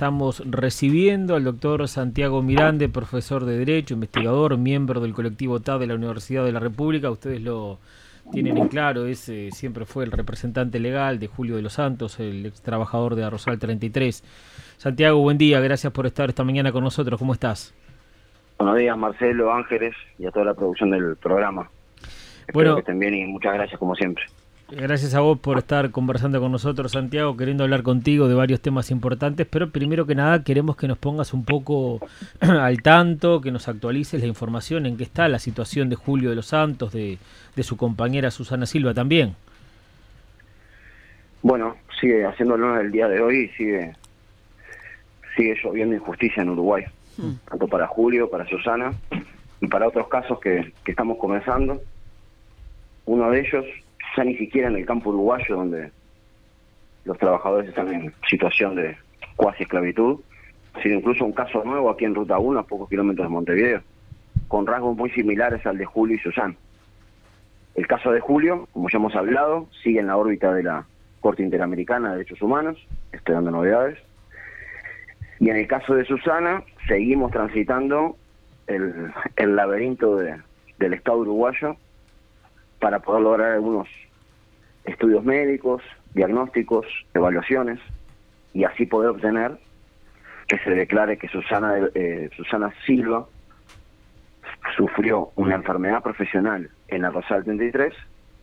Estamos recibiendo al doctor Santiago Mirande, profesor de Derecho, investigador, miembro del colectivo TAD de la Universidad de la República. Ustedes lo tienen en claro, ese siempre fue el representante legal de Julio de los Santos, el ex trabajador de Arrozal 33. Santiago, buen día, gracias por estar esta mañana con nosotros. ¿Cómo estás? Buenos días, Marcelo, Ángeles y a toda la producción del programa. Espero Bueno. que estén bien y muchas gracias como siempre. Gracias a vos por estar conversando con nosotros, Santiago, queriendo hablar contigo de varios temas importantes, pero primero que nada queremos que nos pongas un poco al tanto, que nos actualices la información en qué está la situación de Julio de los Santos, de, de su compañera Susana Silva también. Bueno, sigue haciéndolo el día de hoy y sigue, sigue lloviendo injusticia en Uruguay, tanto para Julio, para Susana y para otros casos que, que estamos comenzando. Uno de ellos ya ni siquiera en el campo uruguayo donde los trabajadores están en situación de cuasi esclavitud, sino incluso un caso nuevo aquí en Ruta 1, a pocos kilómetros de Montevideo, con rasgos muy similares al de Julio y Susana. El caso de Julio, como ya hemos hablado, sigue en la órbita de la Corte Interamericana de Derechos Humanos, esperando novedades. Y en el caso de Susana, seguimos transitando el, el laberinto de- del Estado uruguayo para poder lograr algunos estudios médicos, diagnósticos, evaluaciones, y así poder obtener que se declare que Susana, eh, Susana Silva sufrió una enfermedad profesional en la Rosal 33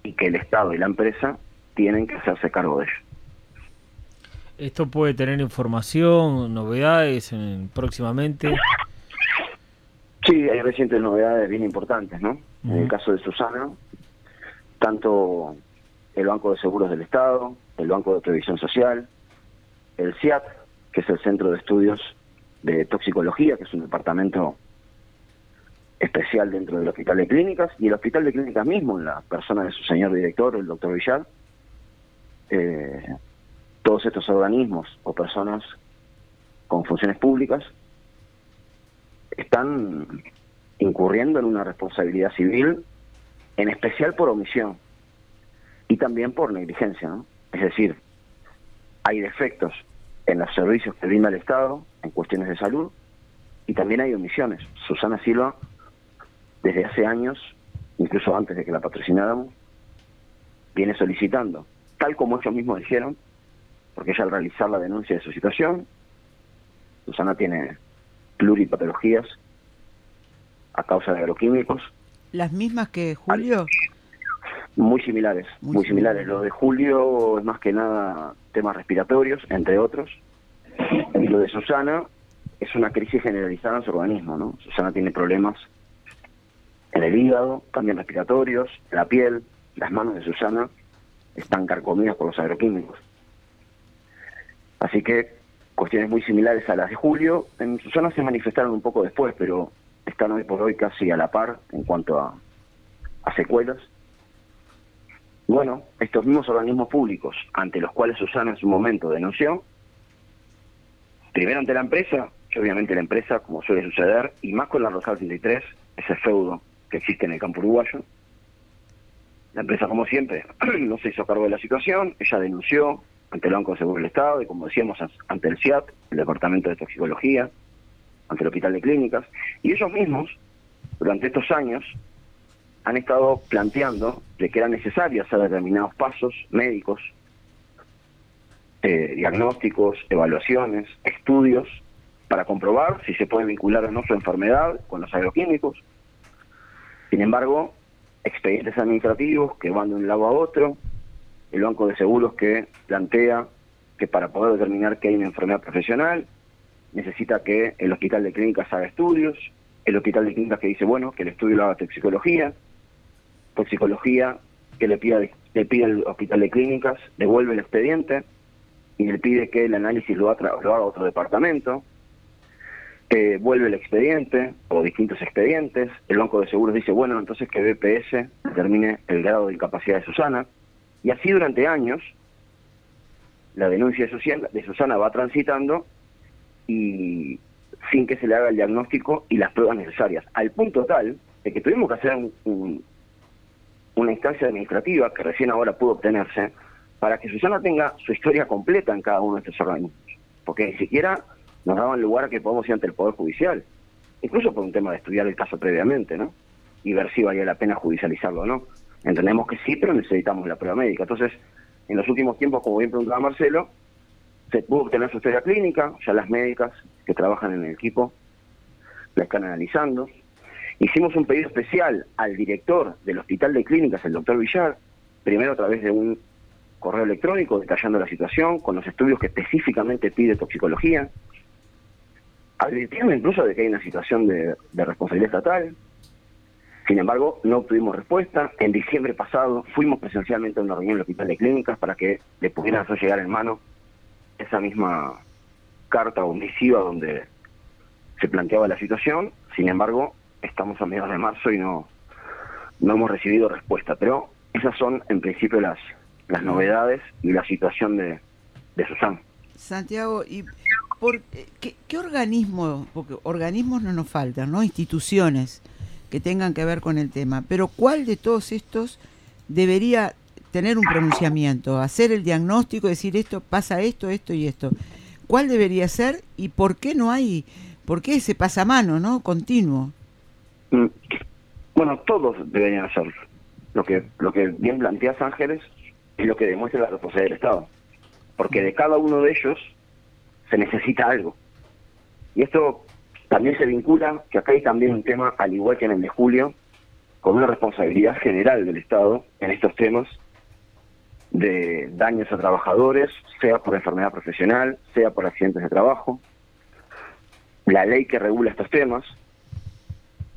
y que el Estado y la empresa tienen que hacerse cargo de ello. Esto puede tener información, novedades en- próximamente. Sí, hay recientes novedades bien importantes, ¿no? En el caso de Susana, tanto el Banco de Seguros del Estado, el Banco de Previsión Social, el CIAT, que es el Centro de Estudios de Toxicología, que es un departamento especial dentro del Hospital de Clínicas, y el Hospital de Clínicas mismo, en la persona de su señor director, el doctor Villar, eh, todos estos organismos o personas con funciones públicas están incurriendo en una responsabilidad civil, en especial por omisión y también por negligencia. ¿no? Es decir, hay defectos en los servicios que brinda el Estado en cuestiones de salud y también hay omisiones. Susana Silva, desde hace años, incluso antes de que la patrocináramos, viene solicitando, tal como ellos mismos dijeron, porque ella al realizar la denuncia de su situación, Susana tiene pluripatologías a causa de agroquímicos ¿Las mismas que Julio? Muy similares, Muy muy, similares. similares. Lo de Julio es más que nada temas respiratorios, entre otros, y lo de Susana es una crisis generalizada en su organismo, ¿no? Susana tiene problemas en el hígado, también respiratorios, en la piel, las manos de Susana están carcomidas por los agroquímicos. Así que cuestiones muy similares a las de Julio. En Susana se manifestaron un poco después, pero están hoy por hoy casi a la par en cuanto a, a secuelas. Bueno, estos mismos organismos públicos ante los cuales Susana en su momento denunció, primero ante la empresa, que obviamente la empresa, como suele suceder, y más con la Rosal 33, ese feudo que existe en el campo uruguayo, la empresa, como siempre, no se hizo cargo de la situación, ella denunció ante el Banco de Seguros del Estado y, como decíamos, ante el CIAT, el Departamento de Toxicología, ante el Hospital de Clínicas, y ellos mismos, durante estos años, han estado planteando de que era necesario hacer determinados pasos médicos, eh, diagnósticos, evaluaciones, estudios, para comprobar si se puede vincular o no su enfermedad con los agroquímicos. Sin embargo, expedientes administrativos que van de un lado a otro, el Banco de Seguros que plantea que para poder determinar que hay una enfermedad profesional necesita que el Hospital de Clínicas haga estudios, el Hospital de Clínicas que dice, bueno, que el estudio lo haga toxicología, toxicología que le pida le pide al Hospital de Clínicas, devuelve el expediente y le pide que el análisis lo, haga- lo haga otro departamento, eh, vuelve el expediente o distintos expedientes, el Banco de Seguros dice, bueno, entonces que BPS determine el grado de incapacidad de Susana, y así durante años la denuncia de Susana, de Susana va transitando y sin que se le haga el diagnóstico y las pruebas necesarias, al punto tal de que tuvimos que hacer un- un- una instancia administrativa que recién ahora pudo obtenerse para que Susana tenga su historia completa en cada uno de estos organismos, porque ni siquiera nos daban lugar a que podamos ir ante el Poder Judicial, incluso por un tema de estudiar el caso previamente, ¿no? Y ver si valía la pena judicializarlo o no. Entendemos que sí, pero necesitamos la prueba médica. Entonces, en los últimos tiempos, como bien preguntaba Marcelo, se pudo obtener su historia clínica, ya las médicas que trabajan en el equipo la están analizando. Hicimos un pedido especial al director del Hospital de Clínicas, el doctor Villar, primero a través de un correo electrónico detallando la situación, con los estudios que específicamente pide toxicología, advirtiendo incluso de que hay una situación de, responsabilidad estatal. Sin embargo, no obtuvimos respuesta. En diciembre pasado fuimos presencialmente a una reunión en el Hospital de Clínicas para que le pudieran hacer llegar en mano esa misma carta o misiva donde se planteaba la situación. Sin embargo, estamos a mediados de marzo y no, no hemos recibido respuesta. Pero esas son, en principio, las, las novedades y la situación de, de Susana. Santiago, ¿y por, qué, qué organismo, porque organismos no nos faltan, ¿no? Instituciones que tengan que ver con el tema, pero ¿cuál de todos estos debería tener un pronunciamiento, hacer el diagnóstico, decir esto, pasa esto, esto y esto? ¿Cuál debería ser y por qué no hay, por qué ese pasamano, ¿no? Continuo. Mm, bueno, todos deberían hacerlo. Lo que, lo que bien planteas, Ángeles, es lo que demuestra la responsabilidad del Estado. Porque de cada uno de ellos se necesita algo. Y esto también se vincula, que acá hay también un tema, al igual que en el de julio, con una responsabilidad general del Estado en estos temas de daños a trabajadores, sea por enfermedad profesional, sea por accidentes de trabajo. La ley que regula estos temas,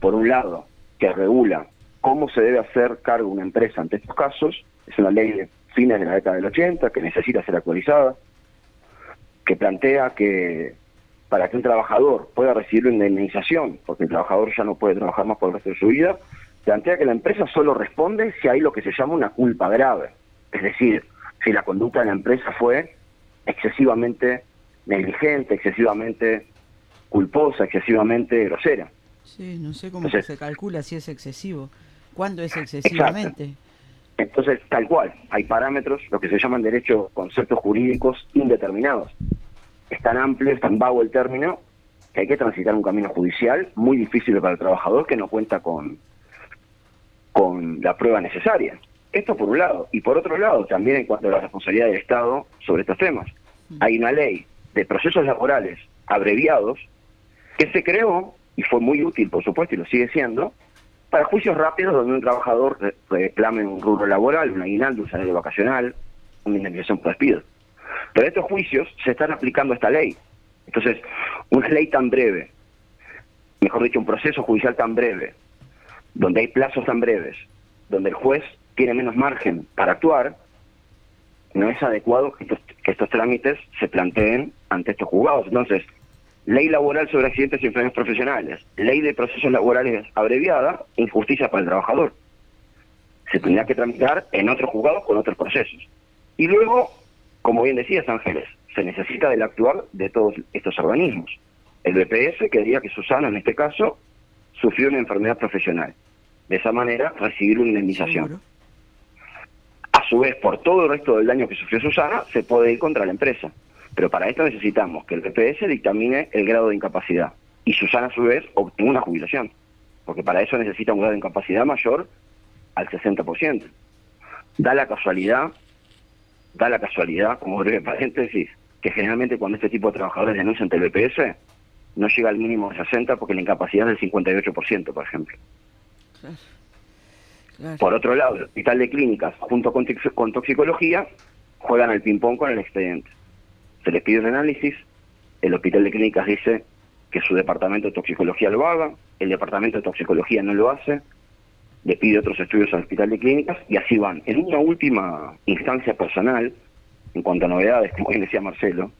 por un lado, que regula cómo se debe hacer cargo una empresa ante estos casos, es una ley de fines de la década del 80 que necesita ser actualizada, que plantea que para que un trabajador pueda recibir una indemnización, porque el trabajador ya no puede trabajar más por el resto de su vida, plantea que la empresa solo responde si hay lo que se llama una culpa grave. Es decir, si la conducta de la empresa fue excesivamente negligente, excesivamente culposa, excesivamente grosera. Sí, no sé cómo se calcula si es excesivo. ¿Cuándo es excesivamente? Entonces, tal cual, hay parámetros, lo que se llaman derechos, conceptos jurídicos indeterminados. Es tan amplio, es tan vago el término, que hay que transitar un camino judicial muy difícil para el trabajador que no cuenta con, con la prueba necesaria. Esto por un lado. Y por otro lado, también en cuanto a la responsabilidad del Estado sobre estos temas. Mm. Hay una ley de procesos laborales abreviados que se creó, y fue muy útil, por supuesto, y lo sigue siendo, para juicios rápidos donde un trabajador reclame un rubro laboral, un aguinaldo, un salario vacacional, una indemnización por despido. Pero estos juicios se están aplicando esta ley. Entonces, una ley tan breve, mejor dicho, un proceso judicial tan breve, donde hay plazos tan breves, donde el juez tiene menos margen para actuar, no es adecuado que estos, que estos trámites se planteen ante estos juzgados. Entonces, Ley laboral sobre accidentes y enfermedades profesionales, ley de procesos laborales abreviada, injusticia para el trabajador. Se tendría que tramitar en otros juzgados con otros procesos. Y luego, como bien decías Ángeles, se necesita del actuar de todos estos organismos. El BPS quería que Susana, en este caso, sufrió una enfermedad profesional. De esa manera, recibir una indemnización. A su vez, por todo el resto del daño que sufrió Susana, se puede ir contra la empresa. Pero para esto necesitamos que el PPS dictamine el grado de incapacidad y Susana a su vez obtenga una jubilación, porque para eso necesita un grado de incapacidad mayor al 60%. Da la casualidad, da la casualidad, como breve paréntesis, que generalmente cuando este tipo de trabajadores denuncian ante el BPS, no llega al mínimo de 60 porque la incapacidad es del 58%, por ejemplo. Por otro lado, el hospital de clínicas, junto con, con toxicología, juegan al ping-pong con el expediente se les pide un análisis, el hospital de clínicas dice que su departamento de toxicología lo haga, el departamento de toxicología no lo hace, le pide otros estudios al hospital de clínicas y así van. En una última instancia personal, en cuanto a novedades, como bien decía Marcelo,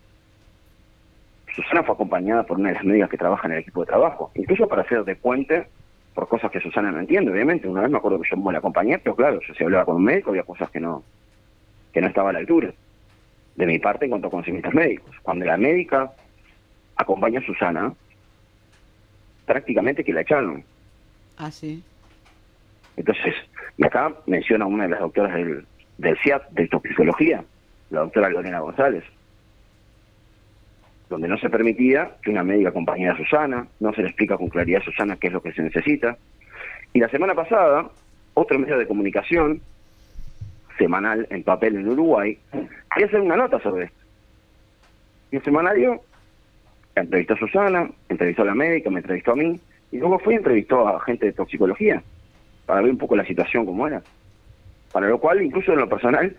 Susana fue acompañada por una de las médicas que trabaja en el equipo de trabajo, incluso para hacer de puente por cosas que Susana no entiende, obviamente. Una vez me acuerdo que yo me la acompañé, pero claro, yo si hablaba con un médico había cosas que no, que no estaba a la altura de mi parte en cuanto a conocimientos médicos. Cuando la médica acompaña a Susana, prácticamente que la echaron. Ah, sí. Entonces, acá menciona una de las doctoras del, del CIAT, de toxicología, la doctora Lorena González. donde no se permitía que una médica acompañara a Susana, no se le explica con claridad a Susana qué es lo que se necesita. Y la semana pasada, otro medio de comunicación, semanal en papel en Uruguay, quería hacer una nota sobre esto. Y el semanario entrevistó a Susana, entrevistó a la médica, me entrevistó a mí, y luego fue y entrevistó a gente de toxicología, para ver un poco la situación como era. Para lo cual, incluso en lo personal,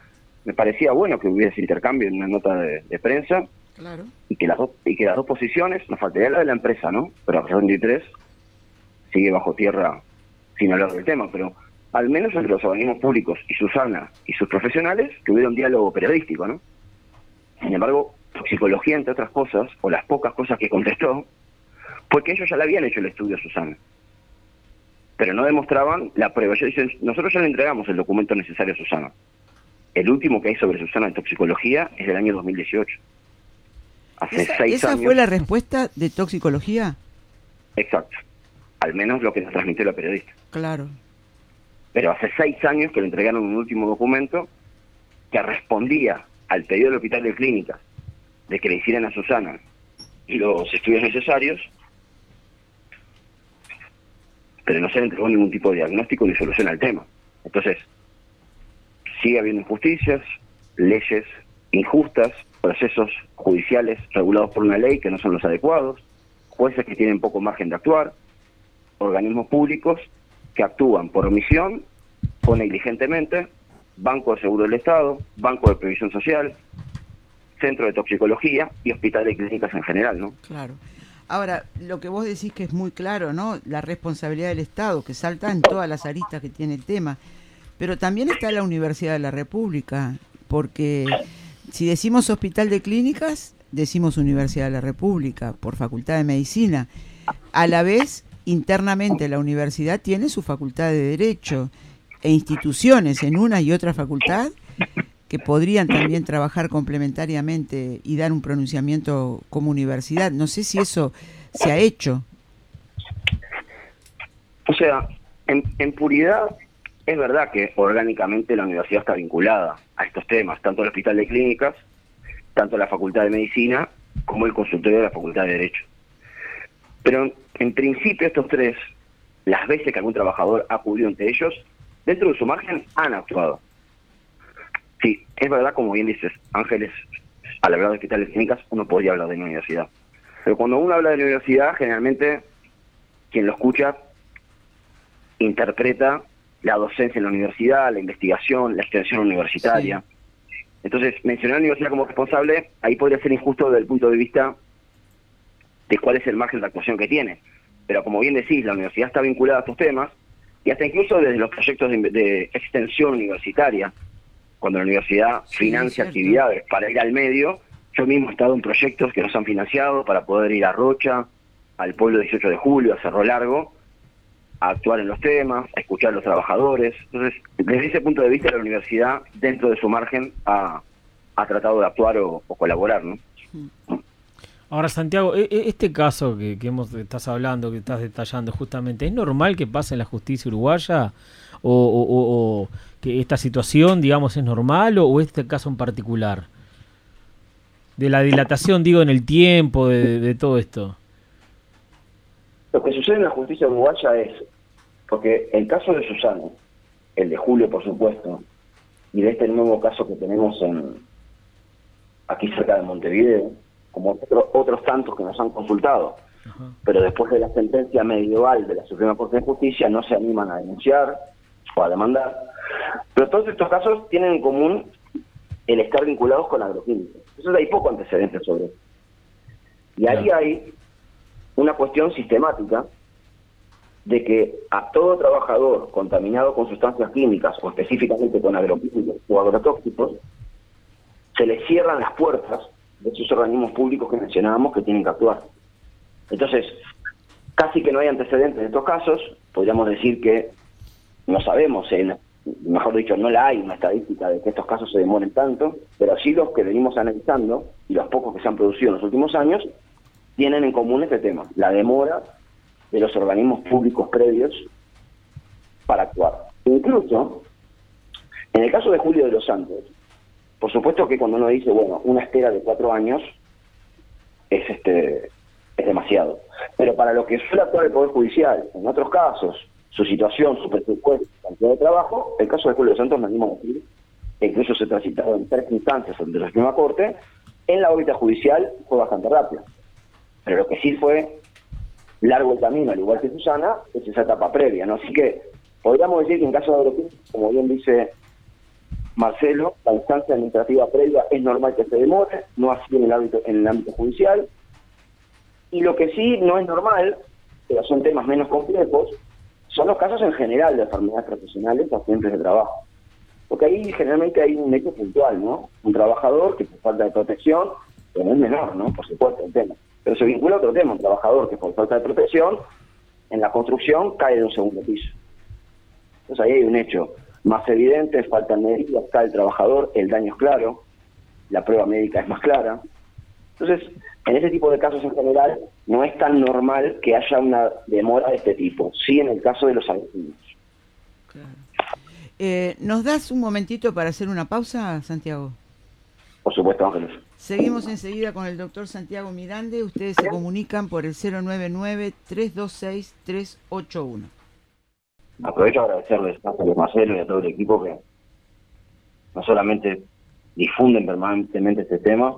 me parecía bueno que hubiese intercambio en una nota de, prensa claro. y que las dos y que las dos posiciones, nos faltaría la de la empresa, ¿no? Pero a 23 sigue bajo tierra sin hablar del tema, pero al menos entre los organismos públicos y Susana y sus profesionales que hubiera un diálogo periodístico, ¿no? Sin embargo, psicología, entre otras cosas, o las pocas cosas que contestó, porque ellos ya le habían hecho el estudio a Susana. Pero no demostraban la prueba. Ellos dicen, nosotros ya le entregamos el documento necesario a Susana. El último que hay sobre Susana en toxicología es del año 2018. Hace ¿Esa, seis ¿esa fue la respuesta de toxicología? Exacto. Al menos lo que nos transmitió la periodista. Claro. Pero hace seis años que le entregaron un último documento que respondía al pedido del Hospital de Clínicas de que le hicieran a Susana los estudios necesarios, pero no se le entregó ningún tipo de diagnóstico ni solución al tema. Entonces, sigue habiendo injusticias, leyes injustas, procesos judiciales regulados por una ley que no son los adecuados, jueces que tienen poco margen de actuar, organismos públicos que actúan por omisión o negligentemente, Banco de Seguro del Estado, Banco de Previsión Social, Centro de Toxicología y hospitales y clínicas en general, ¿no? Claro. Ahora, lo que vos decís que es muy claro, ¿no? La responsabilidad del Estado, que salta en todas las aristas que tiene el tema. Pero también está la Universidad de la República, porque si decimos Hospital de Clínicas, decimos Universidad de la República, por Facultad de Medicina. A la vez, internamente la universidad tiene su Facultad de Derecho e instituciones en una y otra facultad que podrían también trabajar complementariamente y dar un pronunciamiento como universidad. No sé si eso se ha hecho. O sea, en, en puridad es verdad que orgánicamente la universidad está vinculada a estos temas, tanto el Hospital de Clínicas, tanto la Facultad de Medicina, como el consultorio de la Facultad de Derecho. Pero en principio estos tres, las veces que algún trabajador ha acudido ante ellos, dentro de su margen han actuado. Sí, es verdad, como bien dices, Ángeles, al hablar de hospitales clínicas, uno podría hablar de una universidad. Pero cuando uno habla de la universidad, generalmente quien lo escucha interpreta la docencia en la universidad, la investigación, la extensión universitaria. Entonces, mencionar a la universidad como responsable, ahí podría ser injusto desde el punto de vista de cuál es el margen de actuación que tiene. Pero como bien decís, la universidad está vinculada a estos temas y hasta incluso desde los proyectos de, extensión universitaria, cuando la universidad financia actividades para ir al medio, yo mismo he estado en proyectos que nos han financiado para poder ir a Rocha, al pueblo 18 de julio, a Cerro Largo, a actuar en los temas, a escuchar a los trabajadores. Entonces, desde ese punto de vista, la universidad, dentro de su margen, ha, tratado de actuar o, colaborar. ¿no? Ahora, Santiago, e, e, este caso que, hemos, estás hablando, que estás detallando justamente, ¿es normal que pase en la justicia uruguaya? ¿O, que esta situación, digamos, es normal o, este caso en particular? De la dilatación, digo, en el tiempo de todo esto. Lo que sucede en la justicia uruguaya es, porque el caso de Susana, el de Julio por supuesto, y de este nuevo caso que tenemos en aquí cerca de Montevideo, como otros tantos que nos han consultado, pero después de la sentencia medieval de la Suprema Corte de Justicia no se animan a denunciar o a demandar. Pero todos estos casos tienen en común el estar vinculados con agroquímicos. Entonces hay poco antecedente sobre eso. Y ahí hay una cuestión sistemática de que a todo trabajador contaminado con sustancias químicas o específicamente con agroquímicos o agrotóxicos, se le cierran las puertas de esos organismos públicos que mencionábamos que tienen que actuar. Entonces, casi que no hay antecedentes en estos casos, podríamos decir que no sabemos, mejor dicho, no la hay una estadística de que estos casos se demoren tanto, pero sí los que venimos analizando y los pocos que se han producido en los últimos años tienen en común este tema, la demora de los organismos públicos previos para actuar. Incluso, en el caso de Julio de los Santos, por supuesto que cuando uno dice, bueno, una espera de cuatro años, es este es demasiado. Pero para lo que suele actuar el Poder Judicial, en otros casos, su situación, su presupuesto, su cantidad de trabajo, el caso de Julio Santos me animo a decir que incluso se transitado en tres instancias ante la Suprema Corte, en la órbita judicial fue bastante rápido. Pero lo que sí fue largo el camino, al igual que Susana, es esa etapa previa, ¿no? Así que podríamos decir que en caso de Agroquímica, como bien dice Marcelo, la instancia administrativa previa es normal que se demore, no así en el ámbito, en el ámbito judicial. Y lo que sí no es normal, pero son temas menos complejos, son los casos en general de enfermedades profesionales o accidentes de trabajo. Porque ahí generalmente hay un hecho puntual, ¿no? Un trabajador que por falta de protección, pero es menor, ¿no? Por supuesto, el tema. Pero se vincula a otro tema, un trabajador que por falta de protección en la construcción cae de un segundo piso. Entonces ahí hay un hecho más evidente, faltan medidas, cae el trabajador, el daño es claro, la prueba médica es más clara. Entonces, en ese tipo de casos en general, no es tan normal que haya una demora de este tipo, sí en el caso de los agresivos. Eh, ¿Nos das un momentito para hacer una pausa, Santiago? Por supuesto, Ángeles. Seguimos enseguida con el doctor Santiago Mirande. Ustedes se comunican por el 099-326-381. Aprovecho a agradecerles a Marcelo y a todo el equipo que no solamente difunden permanentemente este tema,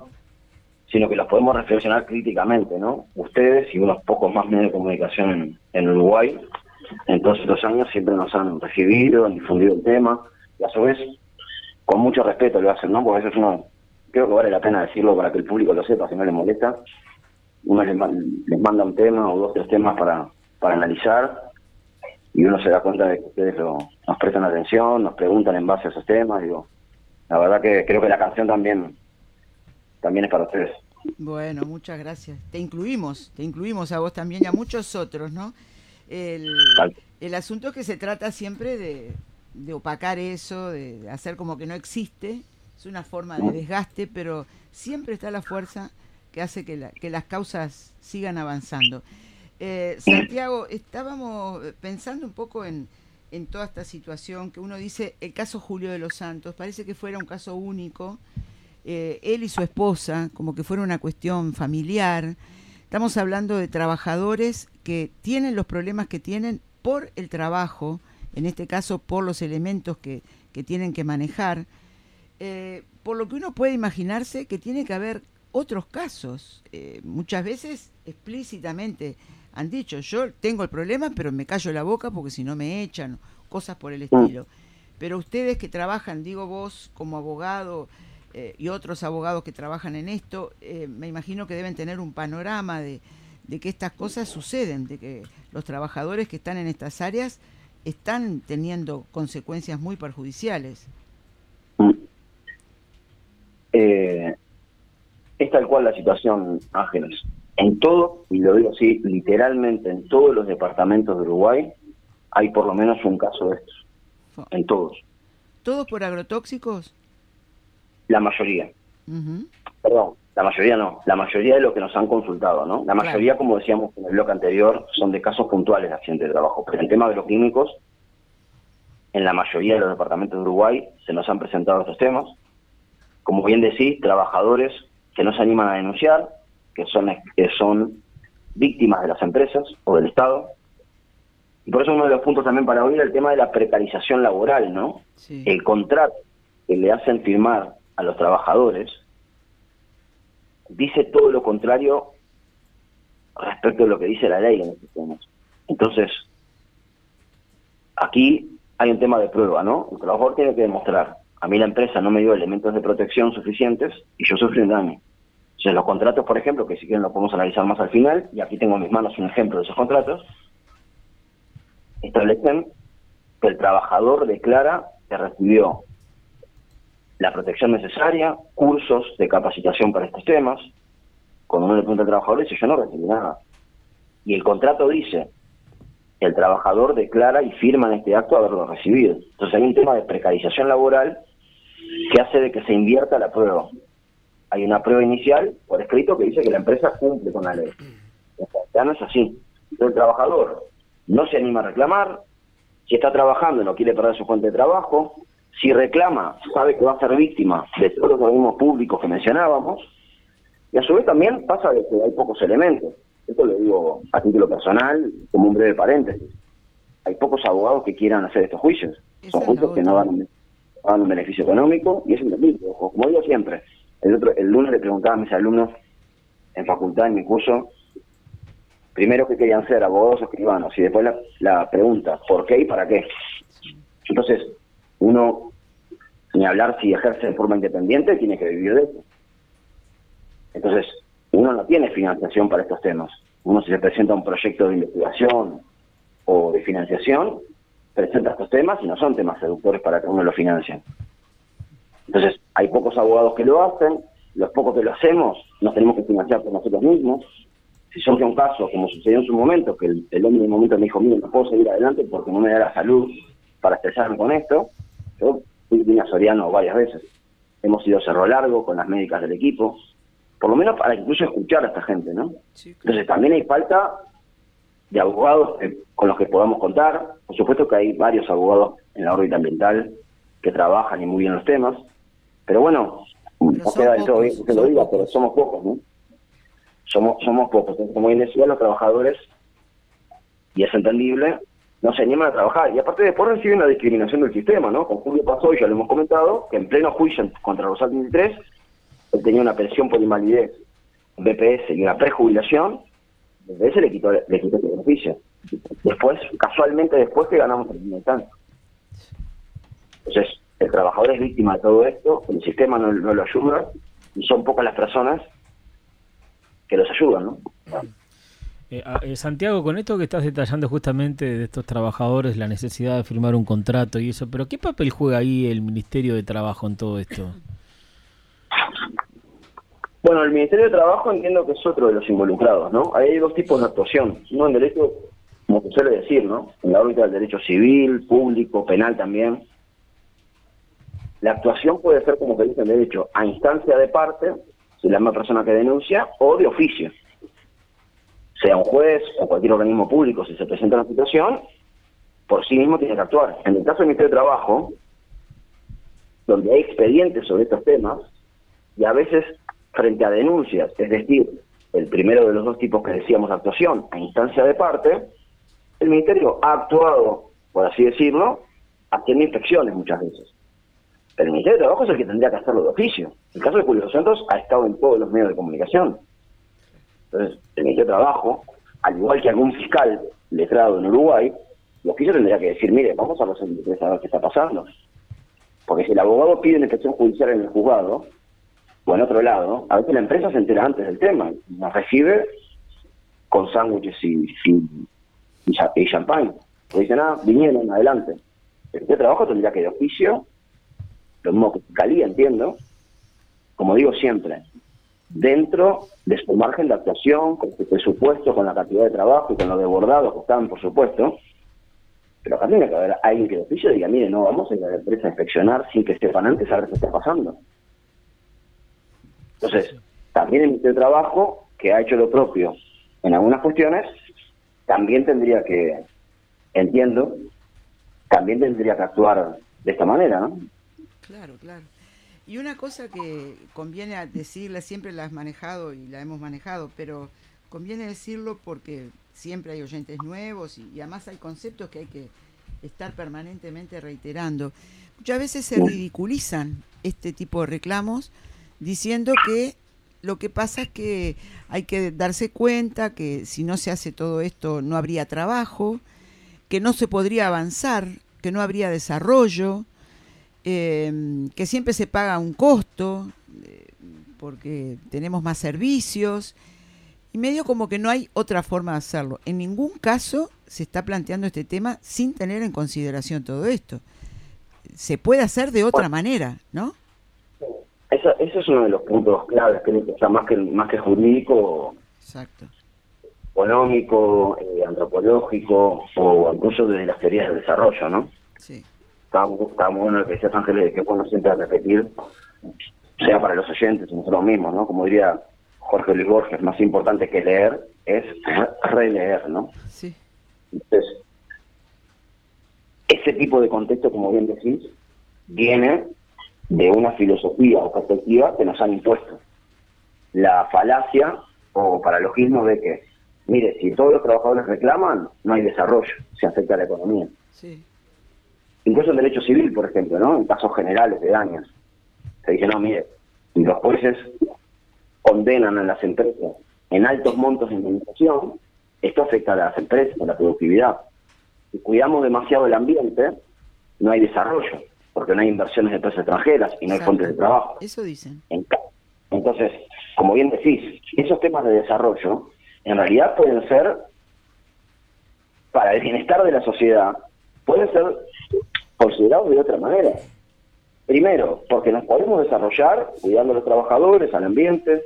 sino que los podemos reflexionar críticamente, ¿no? Ustedes y unos pocos más medios de comunicación en, Uruguay, en todos estos años siempre nos han recibido, han difundido el tema, y a su vez, con mucho respeto lo hacen, ¿no? Porque eso es uno, creo que vale la pena decirlo para que el público lo sepa, si no les molesta. Uno les, manda un tema o dos, tres temas para, para analizar, y uno se da cuenta de que ustedes nos prestan atención, nos preguntan en base a esos temas, digo, la verdad que creo que la canción también también es para ustedes. Bueno, muchas gracias. Te incluimos, te incluimos a vos también y a muchos otros, ¿no? El, el asunto es que se trata siempre de, de opacar eso, de hacer como que no existe. Es una forma de desgaste, pero siempre está la fuerza que hace que, la, que las causas sigan avanzando. Eh, Santiago, estábamos pensando un poco en, toda esta situación que uno dice, el caso Julio de los Santos, parece que fuera un caso único eh, él y su esposa, como que fuera una cuestión familiar. Estamos hablando de trabajadores que tienen los problemas que tienen por el trabajo, en este caso por los elementos que, tienen que manejar, eh, por lo que uno puede imaginarse que tiene que haber otros casos. Muchas veces explícitamente han dicho, yo tengo el problema, pero me callo la boca porque si no me echan, cosas por el estilo. Pero ustedes que trabajan, digo vos como abogado, eh, y otros abogados que trabajan en esto, eh, me imagino que deben tener un panorama de, que estas cosas suceden, de que los trabajadores que están en estas áreas están teniendo consecuencias muy perjudiciales. Eh, es tal cual la situación, Ángeles. En todo, y lo digo así, literalmente en todos los departamentos de Uruguay hay por lo menos un caso de estos. En todos. ¿Todos por agrotóxicos? La mayoría. Perdón, la mayoría no, la mayoría de lo que nos han consultado, ¿no? La mayoría, como decíamos en el bloque anterior, son de casos puntuales de accidentes de trabajo. Pero en tema de los químicos, en la mayoría de los departamentos de Uruguay se nos han presentado estos temas. Como bien decís, trabajadores que no se animan a denunciar, que son, que son víctimas de las empresas o del Estado. Y por eso uno de los puntos también para oír el tema de la precarización laboral, ¿no? El contrato que le hacen firmar a los trabajadores, dice todo lo contrario respecto a lo que dice la ley en estos temas. Entonces, aquí hay un tema de prueba, ¿no? El trabajador tiene que demostrar, a mí la empresa no me dio elementos de protección suficientes y yo sufrí un daño. Los contratos, por ejemplo, que si quieren lo podemos analizar más al final, y aquí tengo en mis manos un ejemplo de esos contratos, establecen que el trabajador declara que recibió la protección necesaria, cursos de capacitación para estos temas. Cuando uno le pregunta al trabajador, dice, yo no recibí nada. Y el contrato dice, el trabajador declara y firma en este acto haberlo recibido. Entonces hay un tema de precarización laboral que hace de que se invierta la prueba. Hay una prueba inicial por escrito que dice que la empresa cumple con la ley. Ya no es así. El trabajador no se anima a reclamar, si está trabajando no quiere perder su fuente de trabajo, si reclama, sabe que va a ser víctima de todos los organismos públicos que mencionábamos, Y a su vez también pasa de que hay pocos elementos. Esto lo digo a título personal, como un breve paréntesis. Hay pocos abogados que quieran hacer estos juicios. Son juicios que no dan, un beneficio económico y es entendible. Como digo siempre, el, otro, el lunes le preguntaba a mis alumnos en facultad, en mi curso, primero que querían ser abogados o escribanos y después la, pregunta, ¿por qué y para qué? Entonces, uno, ni hablar si ejerce de forma independiente, tiene que vivir de eso. Entonces, uno no tiene financiación para estos temas. Uno si se presenta un proyecto de investigación o de financiación, presenta estos temas y no son temas seductores para que uno lo financie. Entonces, hay pocos abogados que lo hacen, los pocos que lo hacemos nos tenemos que financiar por nosotros mismos. Si surge un caso, como sucedió en su momento, que el, hombre en un momento me dijo, mire, no puedo seguir adelante porque no me da la salud para estresarme con esto, yo fui a Soriano varias veces. Hemos ido a Cerro Largo con las médicas del equipo, por lo menos para incluso escuchar a esta gente, ¿no? Entonces también hay falta de abogados con los que podamos contar. Por supuesto que hay varios abogados en la órbita ambiental que trabajan y muy bien los temas, pero bueno, no queda del todo bien que lo diga, pero somos pocos, ¿no? Somos, somos pocos. Como bien decía, los trabajadores, y es entendible, no se animan a trabajar. Y aparte después reciben la discriminación del sistema, ¿no? Con Julio pasó, y ya lo hemos comentado, que en pleno juicio contra Rosal 23 él tenía una pensión por invalidez, un BPS y una prejubilación, desde le quitó, le quitó el beneficio. Después, casualmente después que ganamos el tanto. Entonces, el trabajador es víctima de todo esto, el sistema no, lo ayuda y son pocas las personas que los ayudan, ¿no? Eh, ah, eh, Santiago, con esto que estás detallando justamente de estos trabajadores, la necesidad de firmar un contrato y eso, pero ¿qué papel juega ahí el Ministerio de Trabajo en todo esto? Bueno, el Ministerio de Trabajo entiendo que es otro de los involucrados, ¿no? Hay dos tipos de actuación. Uno en derecho, como se suele decir, ¿no? En la órbita del derecho civil, público, penal también. La actuación puede ser, como que dice en derecho, a instancia de parte, si la misma persona que denuncia, o de oficio. Sea un juez o cualquier organismo público, si se presenta una situación, por sí mismo tiene que actuar. En el caso del Ministerio de Trabajo, donde hay expedientes sobre estos temas, y a veces frente a denuncias, es decir, el primero de los dos tipos que decíamos actuación a instancia de parte, el Ministerio ha actuado, por así decirlo, haciendo inspecciones muchas veces. El Ministerio de Trabajo es el que tendría que hacerlo de oficio. El caso de Julio Santos ha estado en todos los medios de comunicación. Entonces, el Ministerio de Trabajo, al igual que algún fiscal letrado en Uruguay, lo que tendría que decir, mire, vamos a ver qué está pasando. Porque si el abogado pide una inspección judicial en el juzgado, o en otro lado, a veces la empresa se entera antes del tema, nos recibe con sándwiches y, y, y, champán. O dicen, ah, vinieron, adelante. El trabajo tendría que de oficio, lo mismo que fiscalía, entiendo, como digo siempre, dentro de su margen de actuación, con su presupuesto, con la cantidad de trabajo y con los desbordados que están, por supuesto, pero acá tiene que haber alguien que de oficio diga, mire, no, vamos a ir a la empresa a inspeccionar sin que sepan antes a ver qué está pasando. Entonces, también el Ministerio de Trabajo, que ha hecho lo propio en algunas cuestiones, también tendría que, entiendo, también tendría que actuar de esta manera, ¿no? Claro, claro. Y una cosa que conviene decirla, siempre la has manejado y la hemos manejado, pero conviene decirlo porque siempre hay oyentes nuevos y, y, además hay conceptos que hay que estar permanentemente reiterando. Muchas veces se ridiculizan este tipo de reclamos diciendo que lo que pasa es que hay que darse cuenta que si no se hace todo esto no habría trabajo, que no se podría avanzar, que no habría desarrollo, em, que siempre se paga un costo eh, porque tenemos más servicios y medio como que no hay otra forma de hacerlo. En ningún caso se está planteando este tema sin tener en consideración todo esto. Se puede hacer de otra manera, ¿no? Esa, ese es uno de los puntos claves, que está más que, más que jurídico, Exacto. económico, eh, antropológico o incluso desde las teorías del desarrollo, ¿no? Sí. Está, muy bueno lo que decías Ángeles, que bueno siempre repetir, sea para los oyentes nosotros mismos, ¿no? Como diría Jorge Luis Borges, más importante que leer es releer, ¿no? Sí. Entonces, ese tipo de contexto, como bien decís, viene de una filosofía o perspectiva que nos han impuesto. la falacia o paralogismo de que, mire, si todos los trabajadores reclaman, no hay desarrollo, se afecta a la economía. Sí. Incluso en derecho civil, por ejemplo, ¿no? En casos generales de daños. Se dice, no, mire, los jueces condenan a las empresas en altos montos de indemnización, esto afecta a las empresas, a la productividad. Si cuidamos demasiado el ambiente, no hay desarrollo, porque no hay inversiones de empresas extranjeras y no hay fuentes de trabajo. Eso dicen. Entonces, como bien decís, esos temas de desarrollo en realidad pueden ser, para el bienestar de la sociedad, pueden ser considerados de otra manera. Primero, porque nos podemos desarrollar cuidando a los trabajadores, al ambiente,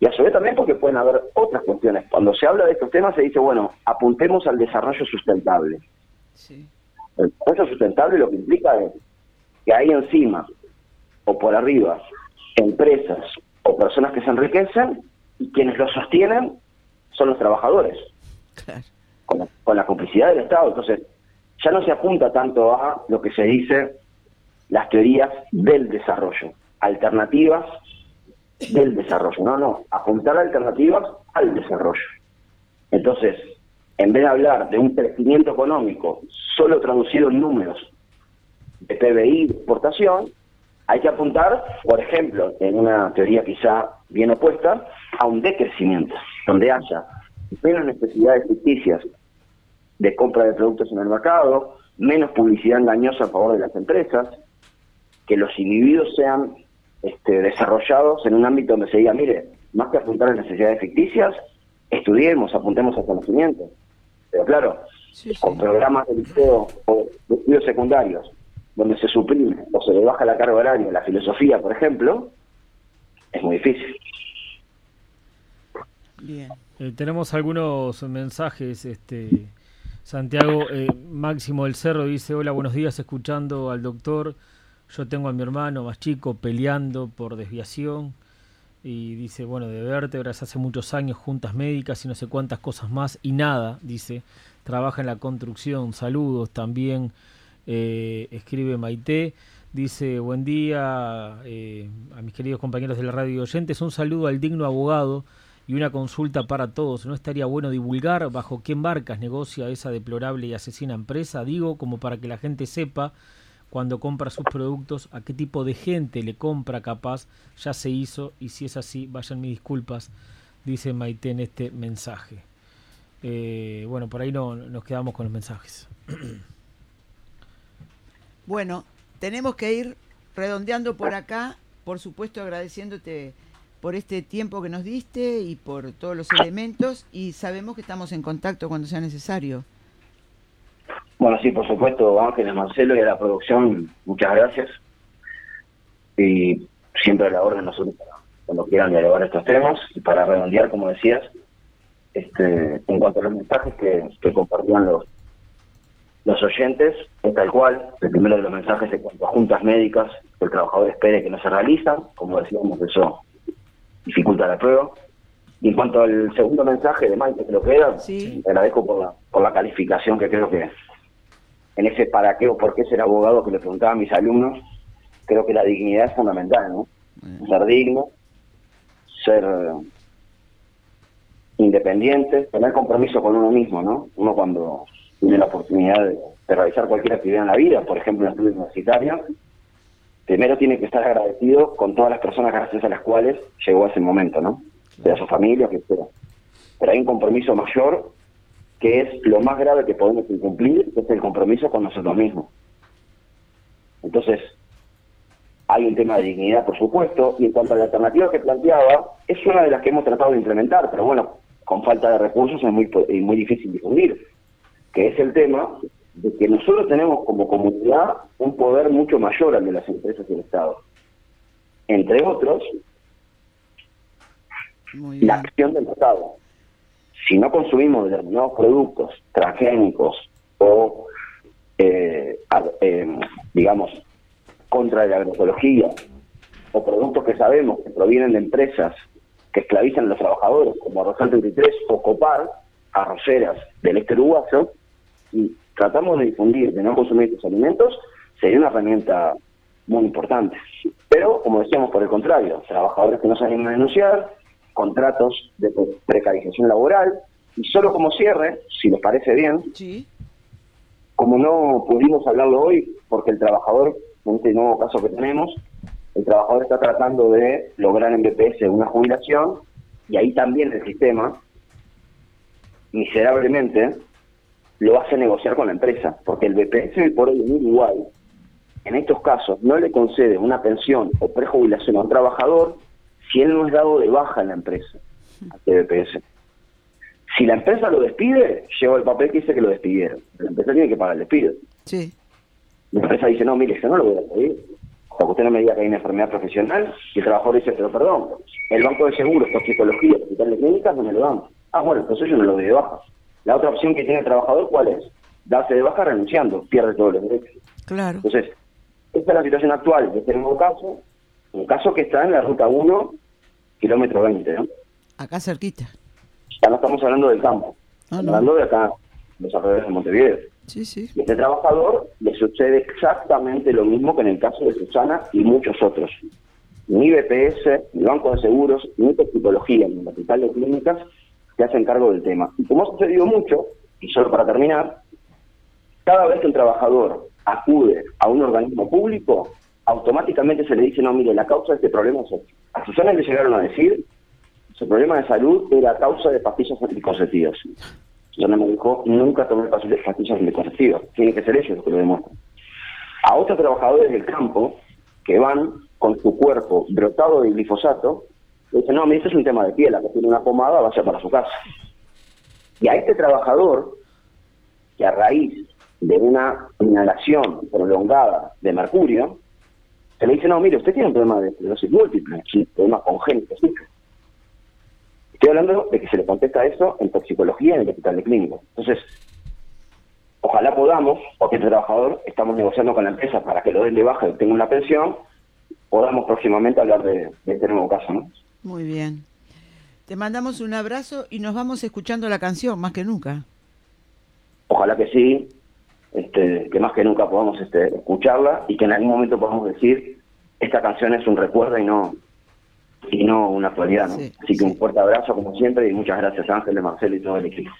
y a su vez también porque pueden haber otras cuestiones. Cuando se habla de estos temas se dice, bueno, apuntemos al desarrollo sustentable. Sí. El desarrollo sustentable lo que implica es que hay encima o por arriba empresas o personas que se enriquecen y quienes lo sostienen son los trabajadores, Claro. con la, con la complicidad del Estado. Entonces, ya no se apunta tanto a lo que se dice las teorías del desarrollo, alternativas del desarrollo. No, no, apuntar alternativas al desarrollo. Entonces, en vez de hablar de un crecimiento económico solo traducido en números de PBI, de exportación, hay que apuntar, por ejemplo, en una teoría quizá bien opuesta, a un decrecimiento, donde haya menos necesidades ficticias de compra de productos en el mercado, menos publicidad engañosa a favor de las empresas, que los individuos sean este, desarrollados en un ámbito donde se diga, mire, más que apuntar a necesidades ficticias, estudiemos, apuntemos al conocimiento. Pero claro, Sí, sí. con programas de liceo o de estudios secundarios, donde se suprime o se le baja la carga horaria, la filosofía, por ejemplo, es muy difícil. Bien. Eh, tenemos algunos mensajes, este Santiago eh, Máximo del Cerro dice, hola, buenos días, escuchando al doctor. Yo tengo a mi hermano más chico peleando por desviación y dice, bueno, de vértebras hace muchos años, juntas médicas y no sé cuántas cosas más y nada, dice, trabaja en la construcción, saludos también, eh, escribe Maite. Dice, buen día eh, a mis queridos compañeros de la radio oyentes, un saludo al digno abogado y una consulta para todos. ¿No estaría bueno divulgar bajo qué marcas negocia esa deplorable y asesina empresa? Digo, como para que la gente sepa cuando compra sus productos a qué tipo de gente le compra capaz, ya se hizo y si es así, vayan mis disculpas, dice Maite en este mensaje. Eh, bueno, por ahí no, nos quedamos con los mensajes. Bueno, tenemos que ir redondeando por acá, por supuesto agradeciéndote por este tiempo que nos diste y por todos los elementos y sabemos que estamos en contacto cuando sea necesario. Bueno, sí, por supuesto, Ángeles, Marcelo y a la producción, muchas gracias. Y siempre a la orden nosotros cuando quieran dialogar estos temas y para redondear, como decías, este, en cuanto a los mensajes que, que compartían los los oyentes, es tal cual, el primero de los mensajes en cuanto juntas médicas, el trabajador espere que no se realizan, como decíamos, eso dificulta la prueba. Y en cuanto al segundo mensaje de Mike, que lo queda, Sí. te agradezco por la, por la calificación que creo que en ese para qué o por qué ser abogado que le preguntaba a mis alumnos, creo que la dignidad es fundamental, ¿no? Ser digno, ser independiente, tener compromiso con uno mismo, ¿no? Uno cuando tiene la oportunidad de, de realizar cualquier actividad en la vida, por ejemplo, en el estudio universitario, primero tiene que estar agradecido con todas las personas gracias a las cuales llegó a ese momento, ¿no? Sea su familia, que. Pero hay un compromiso mayor que es lo más grave que podemos incumplir, que es el compromiso con nosotros mismos. Entonces, hay un tema de dignidad, por supuesto, y en cuanto a la alternativa que planteaba, es una de las que hemos tratado de implementar, pero bueno, con falta de recursos es muy, y muy difícil difundir, que es el tema de que nosotros tenemos como comunidad un poder mucho mayor al de las empresas y el Estado. Entre otros, Muy la acción del Estado. Si no consumimos determinados productos transgénicos o, eh, eh, digamos, contra la agroecología, o productos que sabemos que provienen de empresas que esclavizan a los trabajadores, como Arrozal 33 o Copar, arroceras del este uruguayo, y tratamos de difundir, de no consumir estos alimentos, sería una herramienta muy importante. Pero, como decíamos, por el contrario, trabajadores que no se animan a denunciar, contratos de precarización laboral. Y solo como cierre, si les parece bien, Sí. como no pudimos hablarlo hoy, porque el trabajador, en este nuevo caso que tenemos, el trabajador está tratando de lograr en BPS una jubilación y ahí también el sistema, miserablemente, lo hace negociar con la empresa, porque el BPS por hoy en Uruguay, en estos casos, no le concede una pensión o prejubilación a un trabajador si él no es dado de baja en la empresa, al BPS. Si la empresa lo despide, lleva el papel que dice que lo despidieron. La empresa tiene que pagar el despido. Sí. La empresa dice, no, mire, yo no lo voy a despedir. Hasta que usted no me diga que hay una enfermedad profesional, y el trabajador dice, pero perdón, el banco de seguros, toxicología, hospital de clínicas, no me lo dan. Ah, bueno, entonces yo no lo doy de baja. La otra opción que tiene el trabajador, ¿cuál es? Darse de baja renunciando, pierde todos los derechos. Claro. Entonces, esta es la situación actual de este nuevo caso, un caso que está en la ruta 1, kilómetro 20, ¿no? Acá cerquita. Ya no estamos hablando del campo, estamos no. hablando de acá, los alrededores de Montevideo. Sí, sí. Y a este trabajador le sucede exactamente lo mismo que en el caso de Susana y muchos otros. Ni BPS, ni Banco de Seguros, ni Toxicología, ni Hospital de Clínicas se hacen cargo del tema. Y como ha sucedido mucho, y solo para terminar, cada vez que un trabajador acude a un organismo público, automáticamente se le dice, no, mire, la causa de este problema es esta. A Susana le llegaron a decir, su problema de salud era causa de pastillas anticonceptivas. Susana me dijo, nunca tomé pastillas anticonceptivas. Tienen que ser ellos los que lo demuestran. A otros trabajadores del campo que van con su cuerpo brotado de glifosato, le dicen, no, mire, esto es un tema de piel, que tiene una pomada vaya para su casa. Y a este trabajador, que a raíz de una inhalación prolongada de mercurio, se le dice, no, mire, usted tiene un problema de esclerosis múltiple, un problema congénito. ¿sí? Estoy hablando de que se le contesta eso en toxicología en el hospital de clínica. Entonces, ojalá podamos, porque este trabajador estamos negociando con la empresa para que lo den de baja y obtenga una pensión, podamos próximamente hablar de este nuevo caso, ¿no? Muy bien. Te mandamos un abrazo y nos vamos escuchando la canción, más que nunca. Ojalá que sí, este, que más que nunca podamos este, escucharla y que en algún momento podamos decir esta canción es un recuerdo y no y no una actualidad. ¿no? Sí, Así que sí. un fuerte abrazo como siempre y muchas gracias Ángel, Marcelo y todo el equipo.